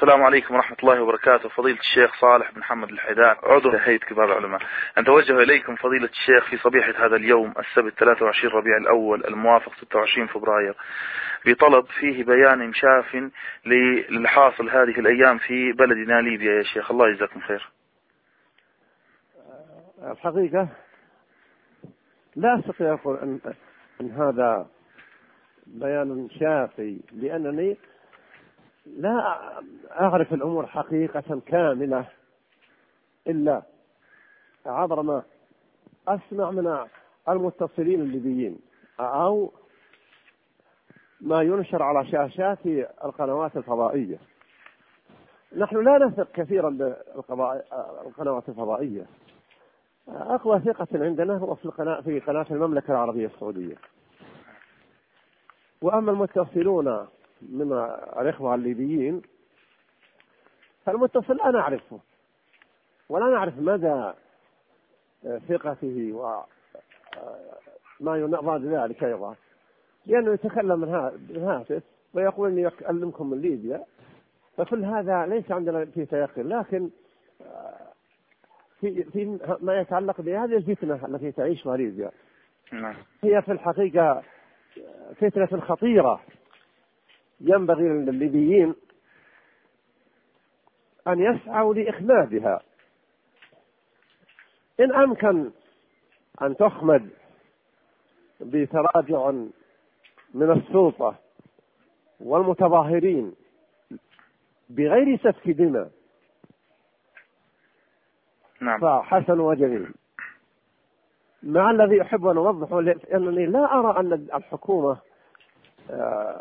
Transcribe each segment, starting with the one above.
السلام عليكم ورحمة الله وبركاته. فضيلة الشيخ صالح بن محمد الحيدان. عضو هيئة كبار العلماء. أن توجه إليكم فضيلة الشيخ في صبيحة هذا اليوم السبت 23 ربيع الأول الموافق 26 فبراير. بطلب فيه بيان شاف للحاصل هذه الأيام في بلدنا ليبيا. يا شيخ الله يجزاكم خير. الحقيقة لا أستطيع أن هذا بيان شافي لأنني لا أعرف الأمور حقيقة كاملة إلا عبر ما أسمع من المتصلين الليبيين أو ما ينشر على شاشات القنوات الفضائية. نحن لا نثق كثيرا بالقنوات الفضائية. أقوى ثقة عندنا هو في قناة في قناة المملكة العربية السعودية. وأما المتصلون من الإخوة الليبيين فالمتصل لا نعرفه ولا نعرف مدى ثقته وما ينضاد ذلك أيضا. لأنه يتكلم من هاتف ويقول إني أكلمكم من ليبيا فكل هذا ليس عندنا فيه تيقن لكن في في ما يتعلق بهذه الفتنة التي تعيشها ليبيا. نعم. هي في الحقيقة فتنة خطيرة. ينبغي للليبيين أن يسعوا لإخمادها إن أمكن أن تخمد بتراجع من السلطة والمتظاهرين بغير سفك دماء. نعم. فحسن وجميل. مع الذي أحب أن أوضحه لأنني لا أرى أن الحكومة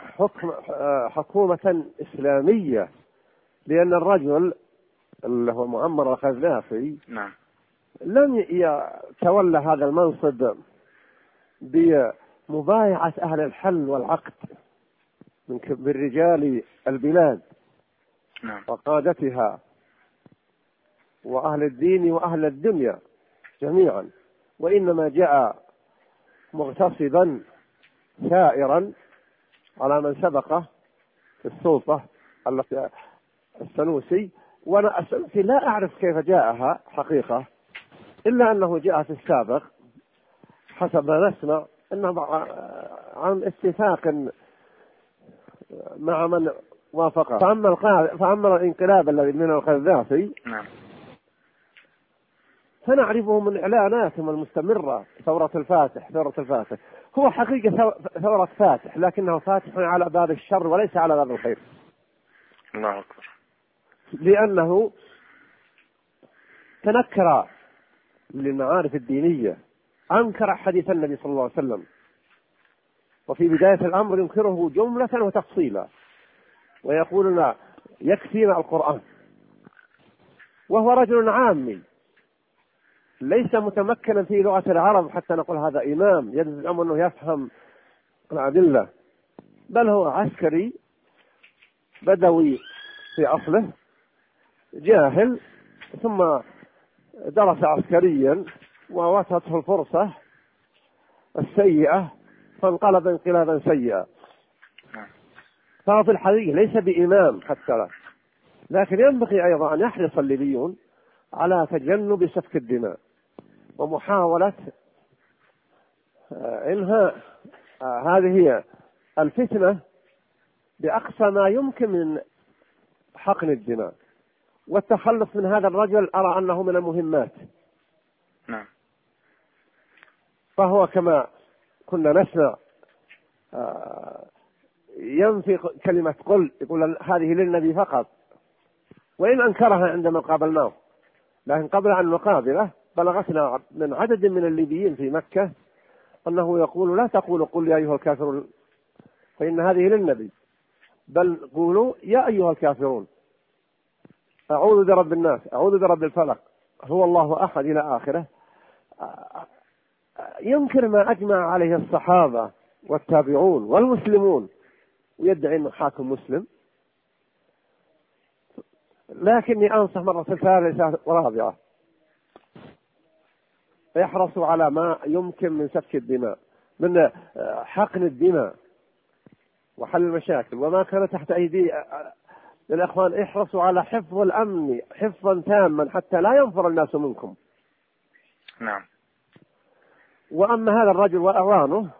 حكم حكومة إسلامية لأن الرجل اللي هو مؤمر القذافي نعم لم يتولى هذا المنصب بمبايعة أهل الحل والعقد من رجال البلاد نعم. وقادتها وأهل الدين وأهل الدنيا جميعا وإنما جاء مغتصبا ثائرا على من سبقه في السلطة التي السنوسي. وأنا السنوسي لا أعرف كيف جاءها حقيقة إلا أنه جاء في السابق حسب ما نسمع أنه عن اتفاق مع من وافقه فأما فأما الانقلاب الذي من القذافي نعم. فنعرفه من إعلاناتهم المستمرة ثورة الفاتح ثورة الفاتح. هو حقيقة ثورة فاتح لكنه فاتح على باب الشر وليس على باب الخير. الله أكبر. لأنه تنكر للمعارف الدينية أنكر حديث النبي صلى الله عليه وسلم. وفي بداية الأمر ينكره جملة وتفصيلا. ويقول لا يكفينا القرآن. وهو رجل عامي. ليس متمكنا في لغة العرب حتى نقول هذا إمام يلزم أنه يفهم الأدلة. بل هو عسكري بدوي في أصله جاهل ثم درس عسكريا ووتته الفرصة السيئة فانقلب انقلابا سيئا. فهو في الحقيقة ليس بإمام حتى لا. لكن ينبغي أيضا أن يحرص الليبيون على تجنب سفك الدماء. ومحاولة آه، إنهاء آه، هذه هي الفتنة بأقصى ما يمكن من حقن الدماء. والتخلص من هذا الرجل أرى أنه من المهمات. نعم. فهو كما كنا نسمع آه، ينفي كلمة قل يقول هذه للنبي فقط. وإن أنكرها عندما قابلناه لكن قبل أن نقابله بلغتنا من عدد من الليبيين في مكة أنه يقول لا تقولوا قل يا أيها الكافرون فإن هذه للنبي. بل قولوا يا أيها الكافرون. أعوذ برب الناس أعوذ برب الفلق. هو الله أحد إلى آخره. ينكر ما أجمع عليه الصحابة والتابعون والمسلمون. ويدعي أنه حاكم مسلم. لكني أنصح مرة ثالثة ورابعة يحرصوا على ما يمكن من سفك الدماء من آه، حقن الدماء وحل المشاكل. وما كان تحت أيدي للإخوان احرصوا على حفظ الأمن حفظا تاما حتى لا ينفر الناس منكم. نعم. وأما هذا الرجل وأعوانه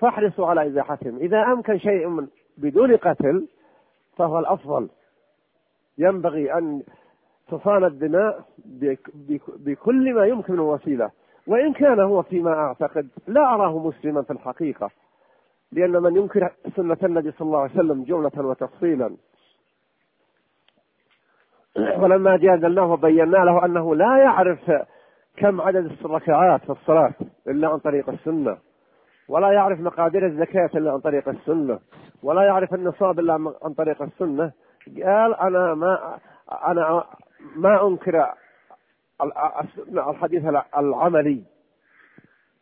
فاحرصوا على إزاحتهم. إذا أمكن شيء من بدون قتل فهو الأفضل. ينبغي أن تصان الدماء بكل ما يمكن من وسيلة. وإن كان هو فيما أعتقد لا أراه مسلما في الحقيقة لأن من ينكر سنة النبي صلى الله عليه وسلم جملة وتفصيلا. ولما جادلناه وبينا له أنه لا يعرف كم عدد الركعات في الصلاة إلا عن طريق السنة ولا يعرف مقادير الزكاة إلا عن طريق السنة ولا يعرف النصاب إلا عن طريق السنة. قال أنا ما أنا ما أنكر الحديث العملي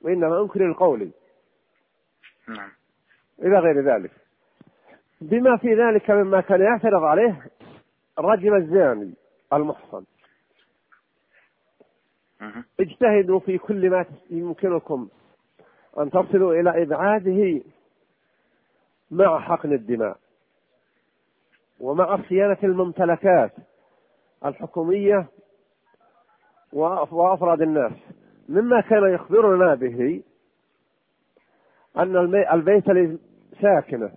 وإنما أنكر القولي نعم. إلى غير ذلك. بما في ذلك مما كان يعترض عليه الرجل الزاني المحصن. اجتهدوا في كل ما يمكنكم أن تصلوا إلى إبعاده مع حقن الدماء ومع صيانة الممتلكات الحكومية وأفراد الناس. مما كان يخبرنا به أن البيت ساكنة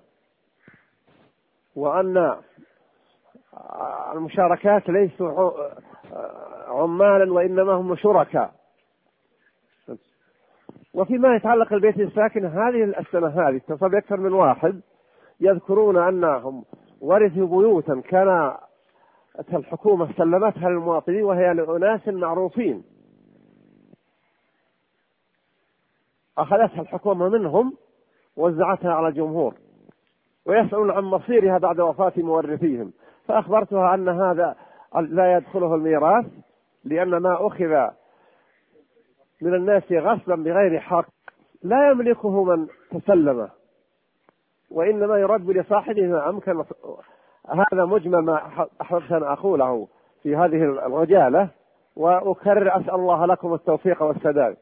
وأن المشاركات ليسوا عمالا وإنما هم شركاء. وفيما يتعلق البيت الساكن هذه السنة هذه اتصل أكثر من واحد يذكرون أنهم ورثوا بيوتا. كان الحكومة سلمتها للمواطنين وهي لأناس معروفين. أخذتها الحكومة منهم وزعتها على الجمهور ويسألون عن مصيرها بعد وفاة مورثيهم. فأخبرتها أن هذا لا يدخله الميراث لأن ما أخذ من الناس غصبا بغير حق لا يملكه من تسلمه وإنما يرد لصاحبه ما أمكن هذا مجمل ما أحببت أن أقوله في هذه العجالة وأكرر أسأل الله لكم التوفيق والسداد.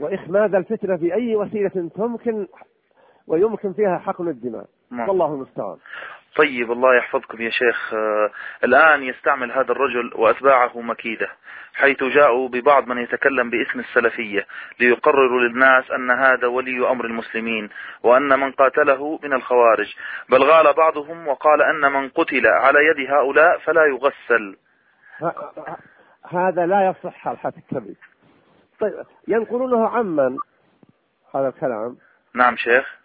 وإخماد الفتنة بأي وسيلة تمكن ويمكن فيها حقن الدماء؟ نعم. والله المستعان. طيب الله يحفظكم يا شيخ. آه الآن يستعمل هذا الرجل وأتباعه مكيدة حيث جاءوا ببعض من يتكلم باسم السلفية ليقرروا للناس أن هذا ولي أمر المسلمين وأن من قاتله من الخوارج. بل غال بعضهم وقال أن من قتل على يد هؤلاء فلا يغسل. هذا لا يصح الحد الكبير طيب ينقلونه عمن؟ هذا الكلام. نعم شيخ.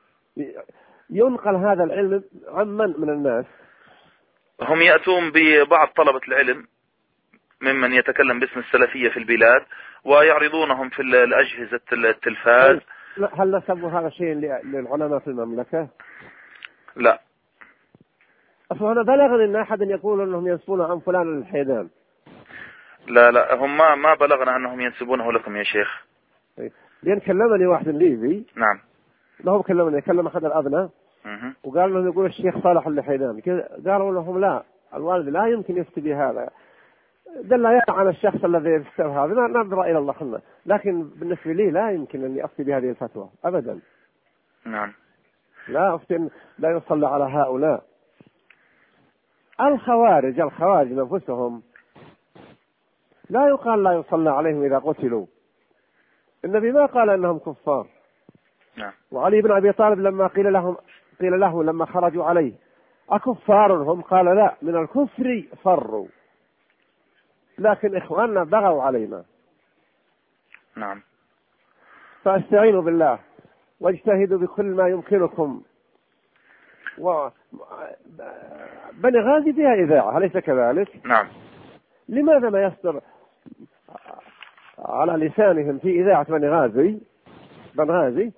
ينقل هذا العلم عمن من الناس. هم يأتون ببعض طلبة العلم ممن يتكلم باسم السلفية في البلاد ويعرضونهم في الأجهزة التلفاز. هل نسبوا هذا الشيء للعلماء في المملكة؟ لا. أصلا أنا بلغني أن أحد يقول أنهم ينسبون عن فلان الحيدان. لا لا هم ما ما بلغنا أنهم ينسبونه لكم يا شيخ. طيب. لأن كلمني واحد ليبي. نعم. ما هو كلمني كلم أحد الأبناء. وقال لهم يقول الشيخ صالح الحيدان قالوا لهم لا الوالد لا يمكن يفتي بهذا. دل على الشخص الذي يفتوى هذا. ننظر إلى الله خلنا لكن بالنسبة لي لا يمكن أني أفتي بهذه الفتوى أبدا. نعم. لا أفتي لا يصلى على هؤلاء. الخوارج الخوارج أنفسهم لا يقال لا يصلى عليهم إذا قتلوا. النبي ما قال أنهم كفار. نعم. وعلي بن أبي طالب لما قيل لهم قيل له لما خرجوا عليه أكفار هم؟ قال لا من الكفر فروا. لكن إخواننا بغوا علينا. نعم. فاستعينوا بالله واجتهدوا بكل ما يمكنكم. و بني غازي فيها إذاعة أليس كذلك؟ نعم. لماذا ما يصدر على لسانهم في إذاعة بني غازي؟ بن غازي؟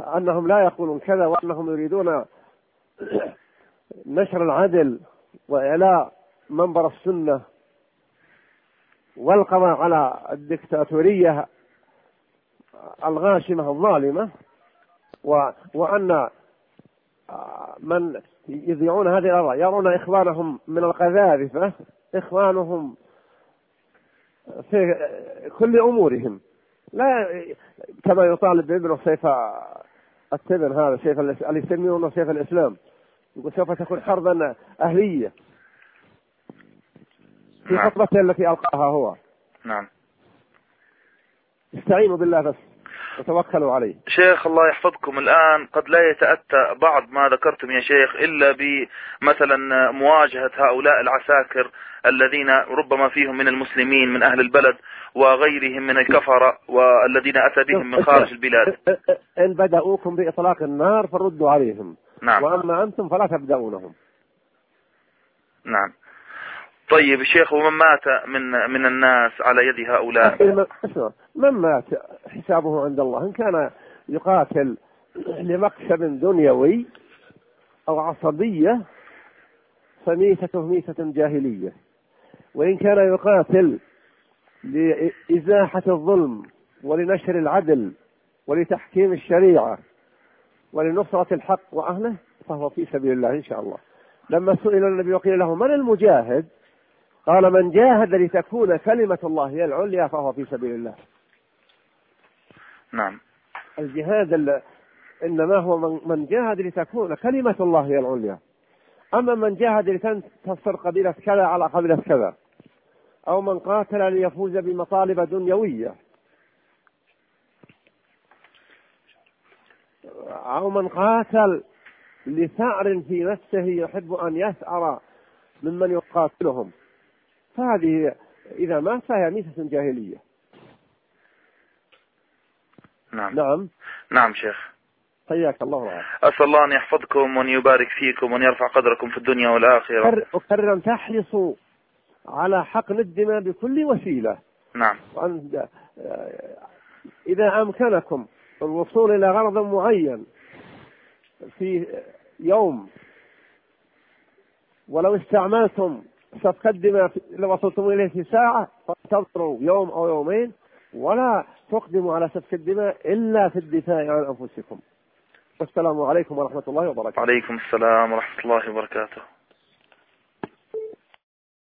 أنهم لا يقولون كذا وأنهم يريدون نشر العدل وإعلاء منبر السنة والقضاء على الدكتاتورية الغاشمة الظالمة و... وأن من يذيعون هذه الأراء يرون إخوانهم من القذاذفة إخوانهم في كل أمورهم. لا كما يطالب بابنه سيف التبن هذا سيف اللي يسمونه سيف الإسلام. يقول سوف تكون حربا أهلية. في نعم. خطبته التي ألقاها هو. نعم. استعينوا بالله بس. وتوكلوا عليه. شيخ الله يحفظكم الآن قد لا يتأتى بعض ما ذكرتم يا شيخ إلا بمثلا مواجهة هؤلاء العساكر الذين ربما فيهم من المسلمين من أهل البلد وغيرهم من الكفرة والذين أتى بهم من خارج البلاد. إن بدأوكم بإطلاق النار فردوا عليهم. نعم. وأما أنتم فلا تبدأونهم. نعم. طيب شيخ ومن مات من من الناس على يد هؤلاء؟ من مات؟ حسابه عند الله. إن كان يقاتل لمكسب دنيوي أو عصبية فميتته ميتة جاهلية. وإن كان يقاتل لإزاحة الظلم ولنشر العدل ولتحكيم الشريعة ولنصرة الحق وأهله فهو في سبيل الله إن شاء الله. لما سئل النبي وقيل له من المجاهد؟ قال من جاهد لتكون كلمة الله هي العليا فهو في سبيل الله. نعم. الجهاد إنما هو من جاهد لتكون كلمة الله هي العليا. أما من جاهد لتنتصر قبيلة كذا على قبيلة كذا أو من قاتل ليفوز بمطالب دنيوية أو من قاتل لثأر في نفسه يحب أن يثأر ممن يقاتلهم. فهذه إذا مات فهي ميتة جاهلية. نعم. نعم. نعم شيخ. حياك الله وعلا. أسأل الله أن يحفظكم وأن يبارك فيكم وأن يرفع قدركم في الدنيا والآخرة. أكرر أن تحرصوا على حقن الدماء بكل وسيلة. نعم. وأن إذا أمكنكم الوصول إلى غرض معين في يوم ولو استعملتم الدماء لو وصلتم إليه في ساعة فانتظروا يوم أو يومين ولا تقدموا على سفك الدماء إلا في الدفاع عن أنفسكم. والسلام عليكم ورحمة الله وبركاته. عليكم السلام ورحمة الله وبركاته.